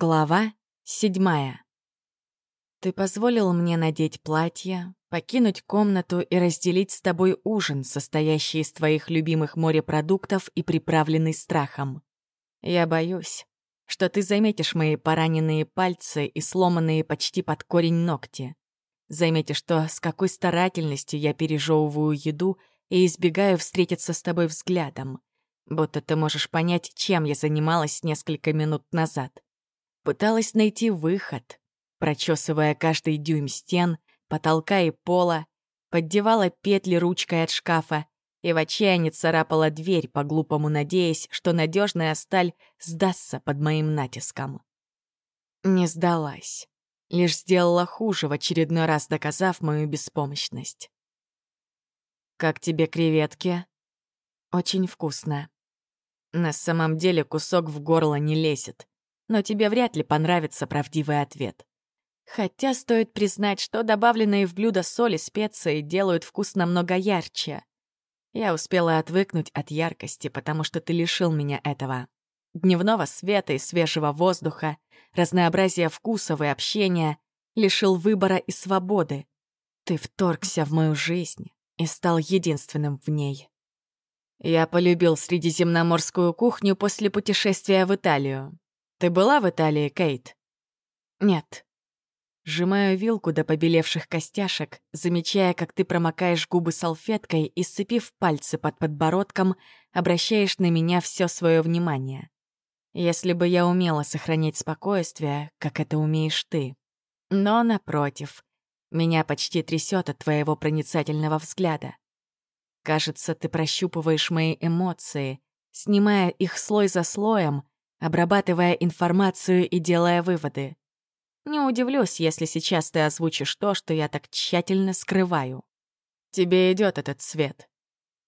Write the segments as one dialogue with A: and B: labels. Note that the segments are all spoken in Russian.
A: Глава седьмая. Ты позволил мне надеть платье, покинуть комнату и разделить с тобой ужин, состоящий из твоих любимых морепродуктов и приправленный страхом. Я боюсь, что ты заметишь мои пораненные пальцы и сломанные почти под корень ногти. Заметишь то, с какой старательностью я пережевываю еду и избегаю встретиться с тобой взглядом, будто ты можешь понять, чем я занималась несколько минут назад. Пыталась найти выход, прочесывая каждый дюйм стен, потолка и пола, поддевала петли ручкой от шкафа и в отчаянии царапала дверь, по-глупому надеясь, что надежная сталь сдастся под моим натиском. Не сдалась. Лишь сделала хуже, в очередной раз доказав мою беспомощность. «Как тебе креветки?» «Очень вкусно». На самом деле кусок в горло не лезет но тебе вряд ли понравится правдивый ответ. Хотя стоит признать, что добавленные в блюдо соли специи делают вкус намного ярче. Я успела отвыкнуть от яркости, потому что ты лишил меня этого. Дневного света и свежего воздуха, разнообразия вкусов и общения, лишил выбора и свободы. Ты вторгся в мою жизнь и стал единственным в ней. Я полюбил средиземноморскую кухню после путешествия в Италию. Ты была в Италии, Кейт? Нет. Сжимаю вилку до побелевших костяшек, замечая, как ты промокаешь губы салфеткой и, сцепив пальцы под подбородком, обращаешь на меня все свое внимание. Если бы я умела сохранять спокойствие, как это умеешь ты. Но, напротив, меня почти трясет от твоего проницательного взгляда. Кажется, ты прощупываешь мои эмоции, снимая их слой за слоем, обрабатывая информацию и делая выводы. Не удивлюсь, если сейчас ты озвучишь то, что я так тщательно скрываю. Тебе идет этот цвет.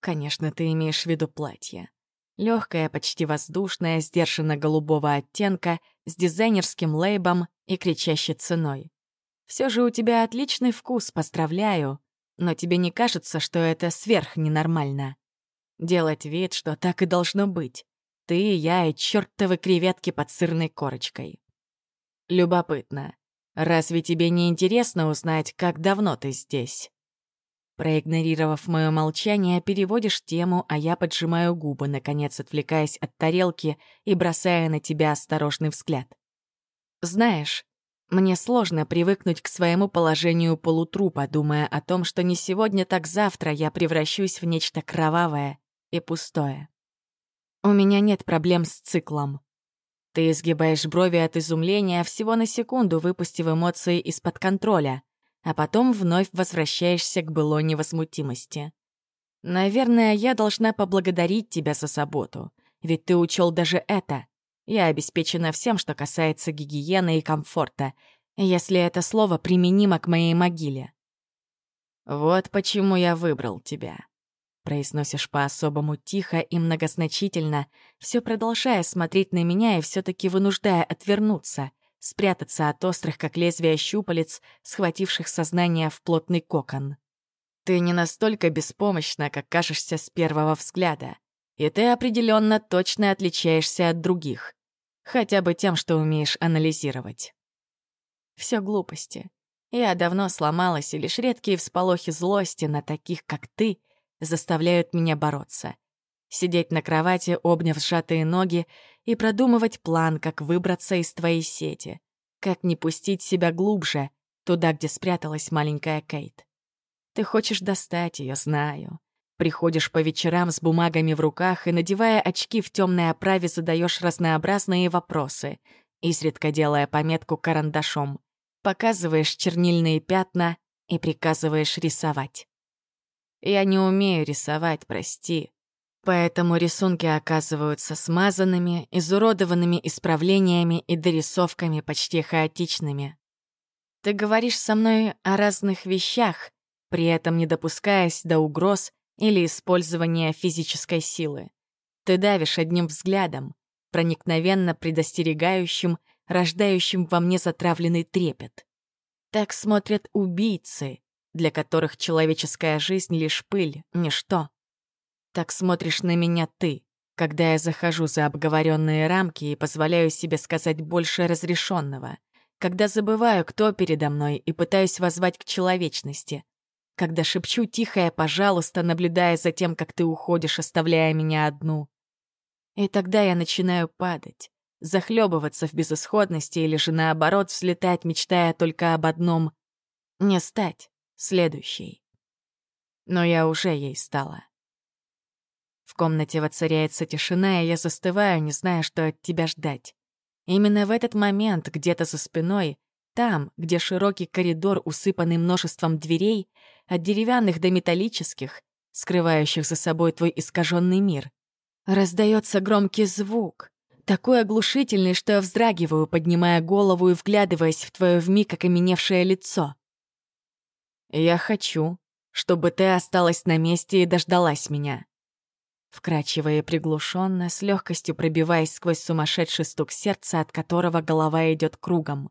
A: Конечно, ты имеешь в виду платье. Легкое, почти воздушное, сдержанно голубого оттенка, с дизайнерским лейбом и кричащей ценой. Все же у тебя отличный вкус, поздравляю, но тебе не кажется, что это сверхненормально? Делать вид, что так и должно быть. Ты, я и чертовы креветки под сырной корочкой. Любопытно. Разве тебе не интересно узнать, как давно ты здесь? Проигнорировав мое молчание, переводишь тему, а я поджимаю губы, наконец отвлекаясь от тарелки и бросая на тебя осторожный взгляд. Знаешь, мне сложно привыкнуть к своему положению полутрупа, думая о том, что не сегодня, так завтра я превращусь в нечто кровавое и пустое. У меня нет проблем с циклом. Ты изгибаешь брови от изумления, всего на секунду выпустив эмоции из-под контроля, а потом вновь возвращаешься к былой невозмутимости. Наверное, я должна поблагодарить тебя за заботу, ведь ты учел даже это. Я обеспечена всем, что касается гигиены и комфорта, если это слово применимо к моей могиле. Вот почему я выбрал тебя. Произносишь по-особому тихо и многозначительно, все продолжая смотреть на меня и все таки вынуждая отвернуться, спрятаться от острых, как лезвия щупалец, схвативших сознание в плотный кокон. Ты не настолько беспомощна, как кажешься с первого взгляда, и ты определенно точно отличаешься от других, хотя бы тем, что умеешь анализировать. Все глупости. Я давно сломалась, и лишь редкие всполохи злости на таких, как ты — заставляют меня бороться. Сидеть на кровати, обняв сжатые ноги, и продумывать план, как выбраться из твоей сети, как не пустить себя глубже, туда, где спряталась маленькая Кейт. Ты хочешь достать ее, знаю. Приходишь по вечерам с бумагами в руках и, надевая очки в темной оправе, задаешь разнообразные вопросы, изредка делая пометку карандашом. Показываешь чернильные пятна и приказываешь рисовать. Я не умею рисовать, прости. Поэтому рисунки оказываются смазанными, изуродованными исправлениями и дорисовками почти хаотичными. Ты говоришь со мной о разных вещах, при этом не допускаясь до угроз или использования физической силы. Ты давишь одним взглядом, проникновенно предостерегающим, рождающим во мне затравленный трепет. Так смотрят убийцы, для которых человеческая жизнь — лишь пыль, ничто. Так смотришь на меня ты, когда я захожу за обговоренные рамки и позволяю себе сказать больше разрешенного, когда забываю, кто передо мной, и пытаюсь воззвать к человечности, когда шепчу тихое «пожалуйста», наблюдая за тем, как ты уходишь, оставляя меня одну. И тогда я начинаю падать, захлебываться в безысходности или же наоборот взлетать, мечтая только об одном — не стать следующей. Но я уже ей стала. В комнате воцаряется тишина, и я застываю, не зная, что от тебя ждать. Именно в этот момент, где-то за спиной, там, где широкий коридор, усыпанный множеством дверей, от деревянных до металлических, скрывающих за собой твой искаженный мир, раздается громкий звук, такой оглушительный, что я вздрагиваю, поднимая голову и вглядываясь в твое вмиг окаменевшее лицо. «Я хочу, чтобы ты осталась на месте и дождалась меня». Вкрадчиво и приглушенно, с легкостью пробиваясь сквозь сумасшедший стук сердца, от которого голова идет кругом.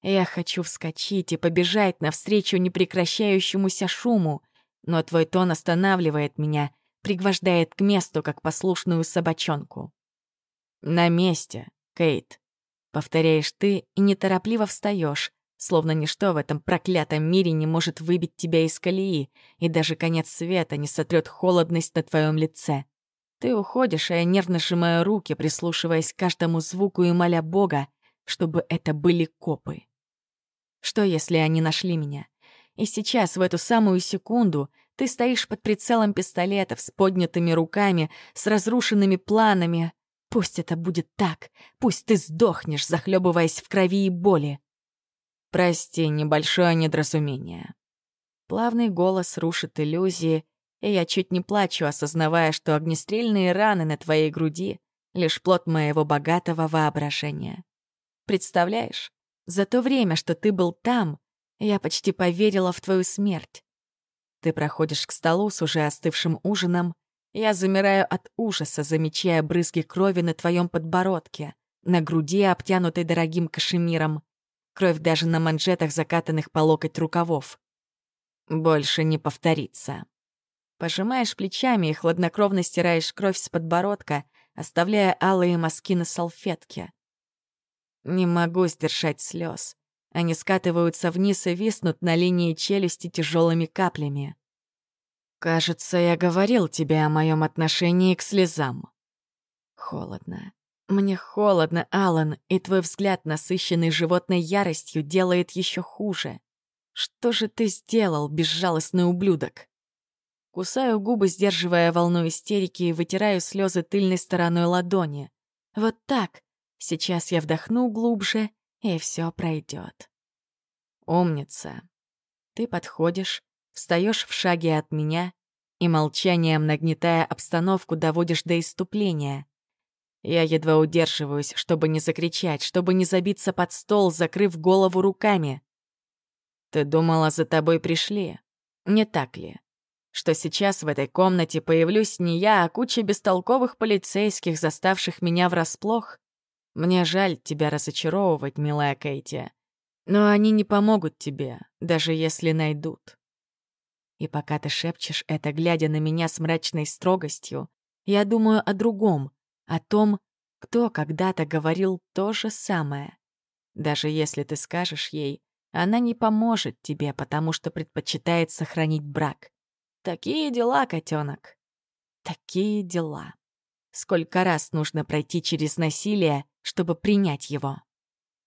A: Я хочу вскочить и побежать навстречу непрекращающемуся шуму, но твой тон останавливает меня, пригвождает к месту, как послушную собачонку. «На месте, Кейт», — повторяешь ты и неторопливо встаешь, словно ничто в этом проклятом мире не может выбить тебя из колеи, и даже конец света не сотрет холодность на твоем лице. Ты уходишь, а я нервно сжимаю руки, прислушиваясь к каждому звуку и моля Бога, чтобы это были копы. Что, если они нашли меня? И сейчас, в эту самую секунду, ты стоишь под прицелом пистолетов с поднятыми руками, с разрушенными планами, Пусть это будет так. Пусть ты сдохнешь, захлебываясь в крови и боли. Прости, небольшое недоразумение. Плавный голос рушит иллюзии, и я чуть не плачу, осознавая, что огнестрельные раны на твоей груди — лишь плод моего богатого воображения. Представляешь, за то время, что ты был там, я почти поверила в твою смерть. Ты проходишь к столу с уже остывшим ужином, я замираю от ужаса, замечая брызги крови на твоем подбородке, на груди, обтянутой дорогим кашемиром. Кровь даже на манжетах, закатанных по локоть рукавов. Больше не повторится. Пожимаешь плечами и хладнокровно стираешь кровь с подбородка, оставляя алые мазки на салфетке. Не могу сдержать слез. Они скатываются вниз и виснут на линии челюсти тяжелыми каплями. Кажется, я говорил тебе о моем отношении к слезам. Холодно. Мне холодно, Алан, и твой взгляд, насыщенный животной яростью, делает еще хуже. Что же ты сделал, безжалостный ублюдок? Кусаю губы, сдерживая волну истерики, и вытираю слезы тыльной стороной ладони. Вот так. Сейчас я вдохну глубже, и все пройдет. Умница. Ты подходишь, Встаешь в шаге от меня и молчанием, нагнетая обстановку, доводишь до иступления. Я едва удерживаюсь, чтобы не закричать, чтобы не забиться под стол, закрыв голову руками. Ты думала, за тобой пришли, не так ли? Что сейчас в этой комнате появлюсь не я, а куча бестолковых полицейских, заставших меня врасплох? Мне жаль тебя разочаровывать, милая Кейти. Но они не помогут тебе, даже если найдут. И пока ты шепчешь это, глядя на меня с мрачной строгостью, я думаю о другом, о том, кто когда-то говорил то же самое. Даже если ты скажешь ей, она не поможет тебе, потому что предпочитает сохранить брак. Такие дела, котенок. Такие дела. Сколько раз нужно пройти через насилие, чтобы принять его?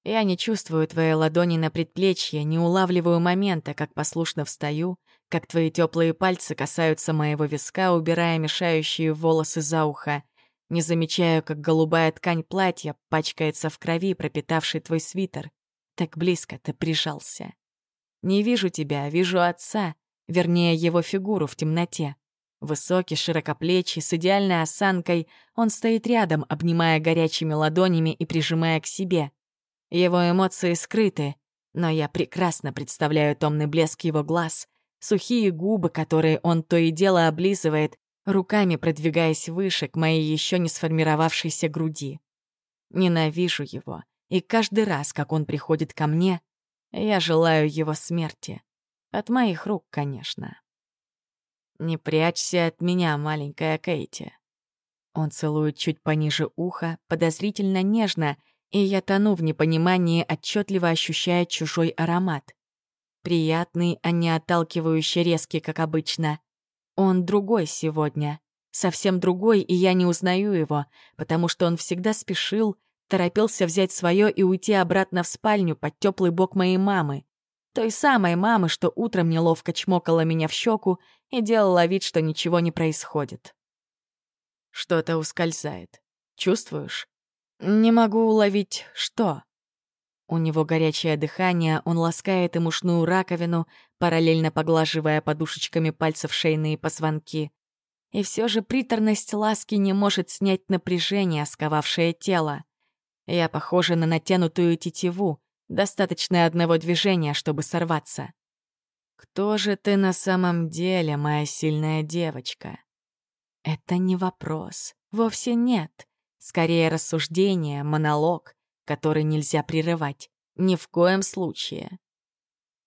A: Я не чувствую твоей ладони на предплечье, не улавливаю момента, как послушно встаю, как твои теплые пальцы касаются моего виска, убирая мешающие волосы за ухо. Не замечаю, как голубая ткань платья пачкается в крови, пропитавшей твой свитер. Так близко ты прижался. Не вижу тебя, вижу отца, вернее, его фигуру в темноте. Высокий, широкоплечий, с идеальной осанкой, он стоит рядом, обнимая горячими ладонями и прижимая к себе. Его эмоции скрыты, но я прекрасно представляю томный блеск его глаз, сухие губы, которые он то и дело облизывает, руками продвигаясь выше к моей еще не сформировавшейся груди. Ненавижу его, и каждый раз, как он приходит ко мне, я желаю его смерти. От моих рук, конечно. Не прячься от меня, маленькая Кейти. Он целует чуть пониже уха, подозрительно нежно, и я тону в непонимании, отчетливо ощущая чужой аромат. Приятный, а не отталкивающий резкий, как обычно. Он другой сегодня. Совсем другой, и я не узнаю его, потому что он всегда спешил, торопился взять свое и уйти обратно в спальню под теплый бок моей мамы. Той самой мамы, что утром неловко чмокала меня в щеку и делала вид, что ничего не происходит. Что-то ускользает. Чувствуешь? Не могу уловить, что. У него горячее дыхание, он ласкает и мушную раковину, параллельно поглаживая подушечками пальцев шейные позвонки. И все же приторность ласки не может снять напряжение, сковавшее тело. Я похожа на натянутую тетиву, достаточно одного движения, чтобы сорваться. «Кто же ты на самом деле, моя сильная девочка?» Это не вопрос, вовсе нет. Скорее рассуждение, монолог, который нельзя прерывать. Ни в коем случае.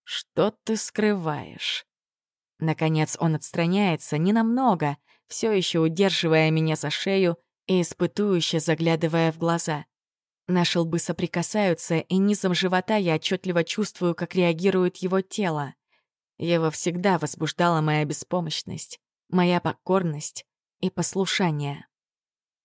A: Что ты скрываешь? Наконец он отстраняется ненамного, все еще удерживая меня за шею и испытующе заглядывая в глаза. Наши лбы соприкасаются, и низом живота я отчетливо чувствую, как реагирует его тело. Его всегда возбуждала моя беспомощность, моя покорность и послушание.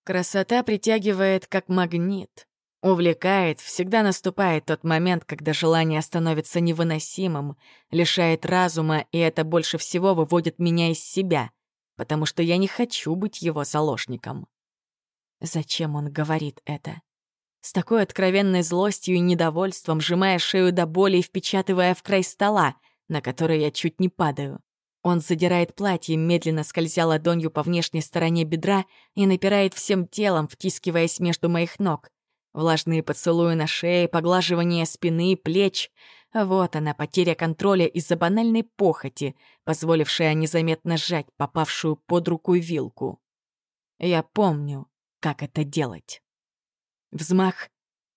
A: Красота притягивает как магнит, увлекает, всегда наступает тот момент, когда желание становится невыносимым, лишает разума, и это больше всего выводит меня из себя, потому что я не хочу быть его заложником. Зачем он говорит это? с такой откровенной злостью и недовольством, сжимая шею до боли и впечатывая в край стола, на который я чуть не падаю. Он задирает платье, медленно скользя ладонью по внешней стороне бедра и напирает всем телом, втискиваясь между моих ног. Влажные поцелуи на шее, поглаживание спины, плеч. Вот она, потеря контроля из-за банальной похоти, позволившая незаметно сжать попавшую под руку вилку. Я помню, как это делать. Взмах,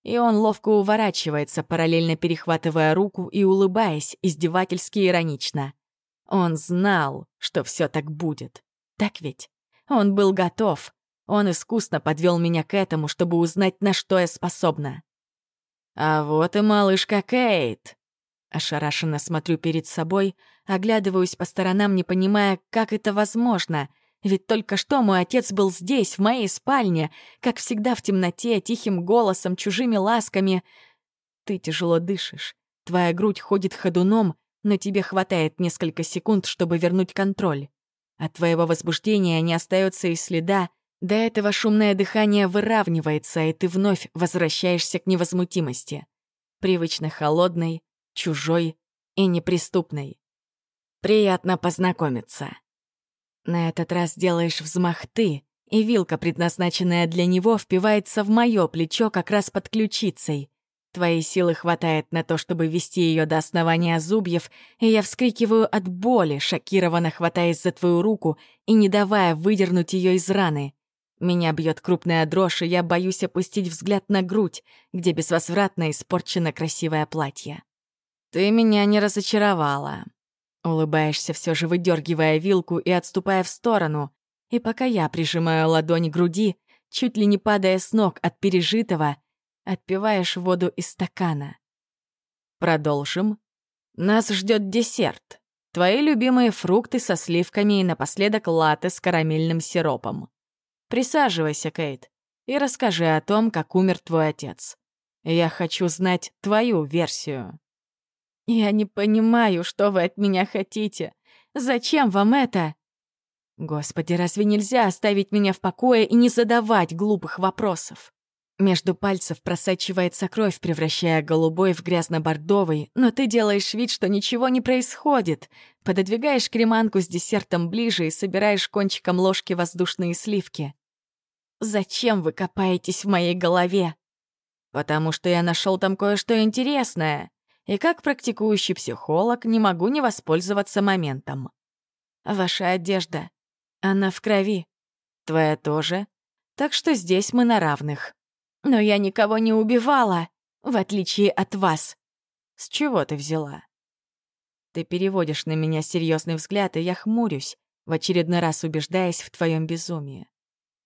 A: и он ловко уворачивается, параллельно перехватывая руку и улыбаясь издевательски иронично. Он знал, что все так будет. Так ведь? Он был готов. Он искусно подвел меня к этому, чтобы узнать, на что я способна. А вот и малышка Кейт. Ошарашенно смотрю перед собой, оглядываюсь по сторонам, не понимая, как это возможно — ведь только что мой отец был здесь, в моей спальне, как всегда в темноте, тихим голосом, чужими ласками. Ты тяжело дышишь, твоя грудь ходит ходуном, но тебе хватает несколько секунд, чтобы вернуть контроль. От твоего возбуждения не остается и следа, до этого шумное дыхание выравнивается, и ты вновь возвращаешься к невозмутимости. Привычно холодной, чужой и неприступной. Приятно познакомиться. На этот раз делаешь взмах ты, и вилка, предназначенная для него, впивается в мое плечо как раз под ключицей. Твоей силы хватает на то, чтобы вести ее до основания зубьев, и я вскрикиваю от боли, шокированно хватаясь за твою руку и не давая выдернуть ее из раны. Меня бьет крупная дрожь, и я боюсь опустить взгляд на грудь, где безвозвратно испорчено красивое платье. Ты меня не разочаровала. Улыбаешься, все же выдергивая вилку и отступая в сторону. И пока я прижимаю ладонь к груди, чуть ли не падая с ног от пережитого, отпиваешь воду из стакана. Продолжим. Нас ждет десерт. Твои любимые фрукты со сливками и напоследок латте с карамельным сиропом. Присаживайся, Кейт, и расскажи о том, как умер твой отец. Я хочу знать твою версию. «Я не понимаю, что вы от меня хотите. Зачем вам это?» «Господи, разве нельзя оставить меня в покое и не задавать глупых вопросов?» Между пальцев просачивается кровь, превращая голубой в грязно-бордовый, но ты делаешь вид, что ничего не происходит. Пододвигаешь креманку с десертом ближе и собираешь кончиком ложки воздушные сливки. «Зачем вы копаетесь в моей голове?» «Потому что я нашел там кое-что интересное и как практикующий психолог не могу не воспользоваться моментом. Ваша одежда, она в крови. Твоя тоже. Так что здесь мы на равных. Но я никого не убивала, в отличие от вас. С чего ты взяла? Ты переводишь на меня серьезный взгляд, и я хмурюсь, в очередной раз убеждаясь в твоем безумии.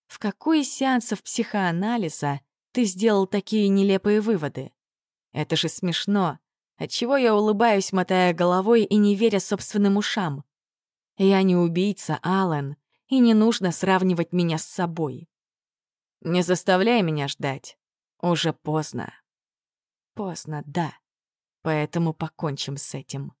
A: В какой из сеансов психоанализа ты сделал такие нелепые выводы? Это же смешно. Отчего я улыбаюсь, мотая головой и не веря собственным ушам? Я не убийца, Алан, и не нужно сравнивать меня с собой. Не заставляй меня ждать. Уже поздно. Поздно, да. Поэтому покончим с этим.